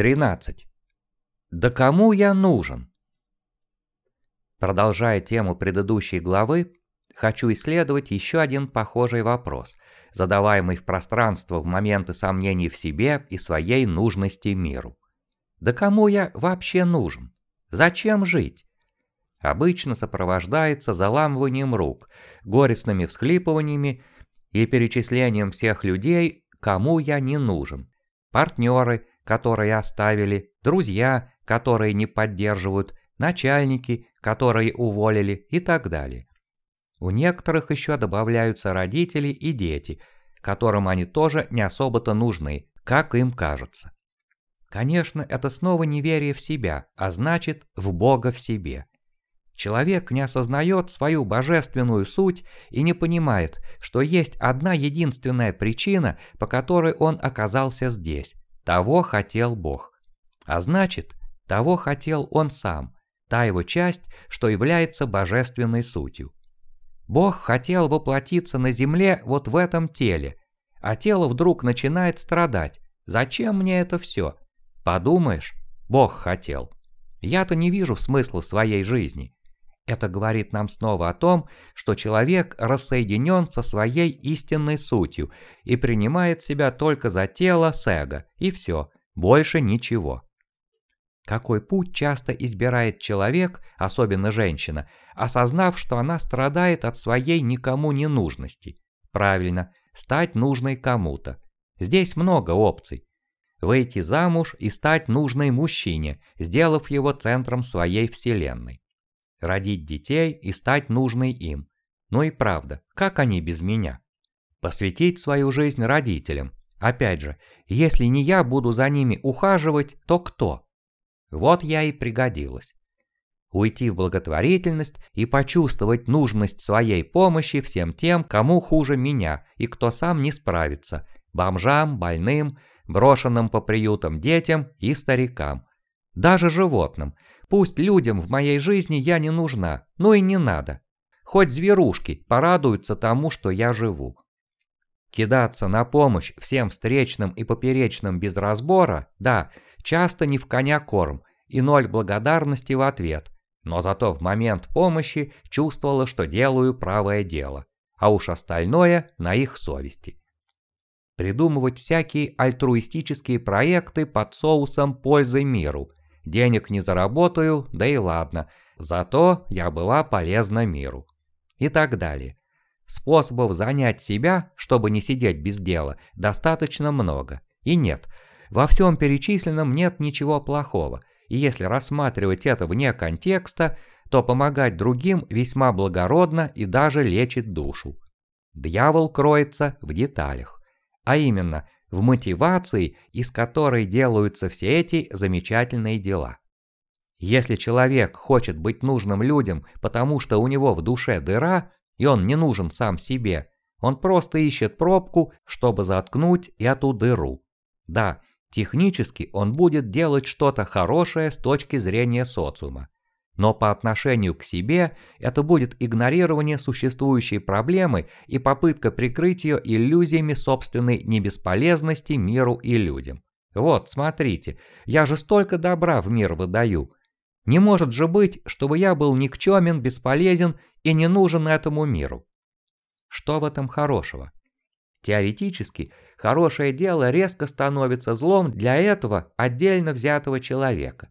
13. Да кому я нужен? Продолжая тему предыдущей главы, хочу исследовать еще один похожий вопрос, задаваемый в пространство в моменты сомнений в себе и своей нужности миру. Да кому я вообще нужен? Зачем жить? Обычно сопровождается заламыванием рук, горестными всхлипываниями и перечислением всех людей, кому я не нужен. Партнеры, которые оставили, друзья, которые не поддерживают, начальники, которые уволили и так далее. У некоторых еще добавляются родители и дети, которым они тоже не особо-то нужны, как им кажется. Конечно, это снова неверие в себя, а значит, в Бога в себе. Человек не осознает свою божественную суть и не понимает, что есть одна единственная причина, по которой он оказался здесь. Того хотел Бог. А значит, того хотел он сам, та его часть, что является божественной сутью. Бог хотел воплотиться на земле вот в этом теле, а тело вдруг начинает страдать. Зачем мне это все? Подумаешь, Бог хотел. Я-то не вижу смысла своей жизни. Это говорит нам снова о том, что человек рассоединен со своей истинной сутью и принимает себя только за тело с эго, и все, больше ничего. Какой путь часто избирает человек, особенно женщина, осознав, что она страдает от своей никому не нужности? Правильно, стать нужной кому-то. Здесь много опций. Выйти замуж и стать нужной мужчине, сделав его центром своей вселенной. Родить детей и стать нужной им. Ну и правда, как они без меня? Посвятить свою жизнь родителям. Опять же, если не я буду за ними ухаживать, то кто? Вот я и пригодилась. Уйти в благотворительность и почувствовать нужность своей помощи всем тем, кому хуже меня и кто сам не справится, бомжам, больным, брошенным по приютам детям и старикам. Даже животным. Пусть людям в моей жизни я не нужна, ну и не надо. Хоть зверушки порадуются тому, что я живу. Кидаться на помощь всем встречным и поперечным без разбора, да, часто не в коня корм, и ноль благодарности в ответ, но зато в момент помощи чувствовала, что делаю правое дело, а уж остальное на их совести. Придумывать всякие альтруистические проекты под соусом пользы миру. Денег не заработаю, да и ладно, зато я была полезна миру. И так далее. Способов занять себя, чтобы не сидеть без дела, достаточно много. И нет, во всем перечисленном нет ничего плохого, и если рассматривать это вне контекста, то помогать другим весьма благородно и даже лечит душу. Дьявол кроется в деталях, а именно в мотивации, из которой делаются все эти замечательные дела. Если человек хочет быть нужным людям, потому что у него в душе дыра, и он не нужен сам себе. Он просто ищет пробку, чтобы заткнуть эту дыру. Да, технически он будет делать что-то хорошее с точки зрения социума. Но по отношению к себе это будет игнорирование существующей проблемы и попытка прикрыть ее иллюзиями собственной небесполезности миру и людям. Вот, смотрите, я же столько добра в мир выдаю. Не может же быть, чтобы я был никчемен, бесполезен и не нужен этому миру. Что в этом хорошего? Теоретически, хорошее дело резко становится злом для этого отдельно взятого человека.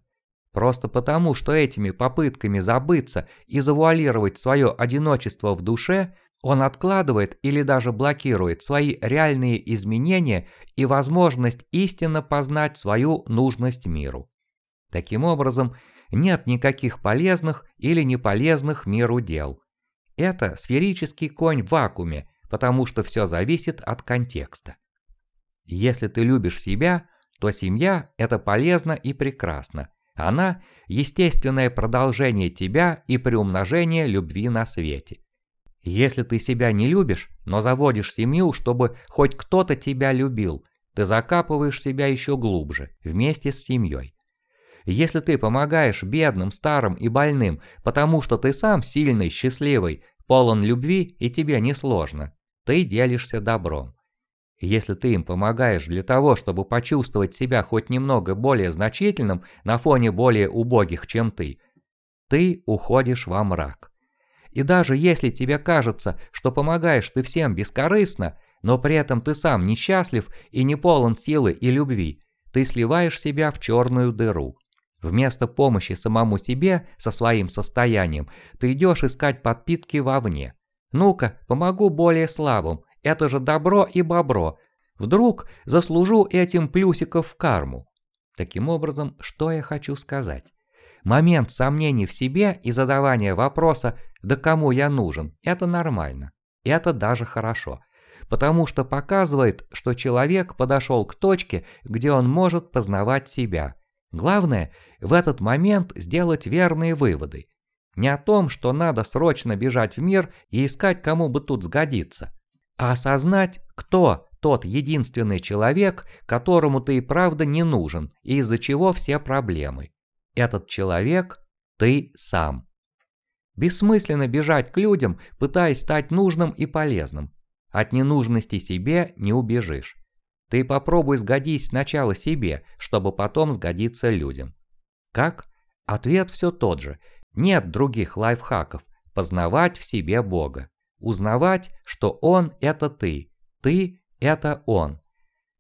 Просто потому, что этими попытками забыться и завуалировать свое одиночество в душе, он откладывает или даже блокирует свои реальные изменения и возможность истинно познать свою нужность миру. Таким образом, нет никаких полезных или неполезных миру дел. Это сферический конь в вакууме, потому что все зависит от контекста. Если ты любишь себя, то семья – это полезно и прекрасно. Она – естественное продолжение тебя и приумножение любви на свете. Если ты себя не любишь, но заводишь семью, чтобы хоть кто-то тебя любил, ты закапываешь себя еще глубже, вместе с семьей. Если ты помогаешь бедным, старым и больным, потому что ты сам сильный, счастливый, полон любви и тебе не сложно, ты делишься добром. Если ты им помогаешь для того, чтобы почувствовать себя хоть немного более значительным на фоне более убогих, чем ты, ты уходишь во мрак. И даже если тебе кажется, что помогаешь ты всем бескорыстно, но при этом ты сам несчастлив и не полон силы и любви, ты сливаешь себя в черную дыру. Вместо помощи самому себе со своим состоянием, ты идешь искать подпитки вовне. Ну-ка, помогу более слабым, это же добро и бобро. Вдруг заслужу этим плюсиков в карму. Таким образом, что я хочу сказать? Момент сомнений в себе и задавания вопроса «да кому я нужен?» – это нормально. Это даже хорошо. Потому что показывает, что человек подошел к точке, где он может познавать себя. Главное – в этот момент сделать верные выводы. Не о том, что надо срочно бежать в мир и искать, кому бы тут сгодиться, а осознать, кто тот единственный человек, которому ты и правда не нужен, и из-за чего все проблемы. Этот человек – ты сам. Бессмысленно бежать к людям, пытаясь стать нужным и полезным. От ненужности себе не убежишь. Ты попробуй сгодись сначала себе, чтобы потом сгодиться людям. Как? Ответ все тот же. Нет других лайфхаков. Познавать в себе Бога. Узнавать, что Он – это ты. Ты – это Он.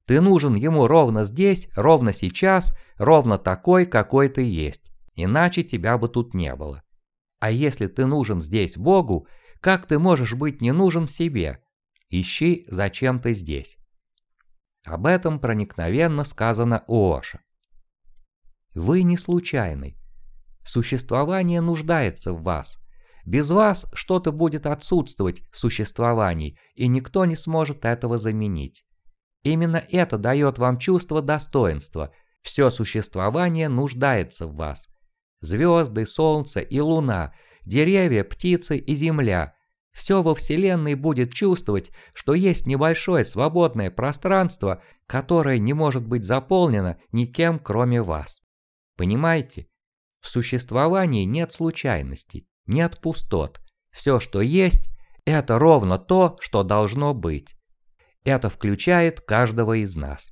Ты нужен Ему ровно здесь, ровно сейчас, ровно такой, какой ты есть. Иначе тебя бы тут не было. А если ты нужен здесь Богу, как ты можешь быть не нужен себе? Ищи, зачем ты здесь. Об этом проникновенно сказано у Оша. Вы не случайный. Существование нуждается в вас. Без вас что-то будет отсутствовать в существовании, и никто не сможет этого заменить. Именно это дает вам чувство достоинства. Все существование нуждается в вас. Звезды, солнце и луна, деревья, птицы и земля – все во Вселенной будет чувствовать, что есть небольшое свободное пространство, которое не может быть заполнено никем, кроме вас. Понимаете? В существовании нет случайностей, нет пустот. Все, что есть, это ровно то, что должно быть. Это включает каждого из нас.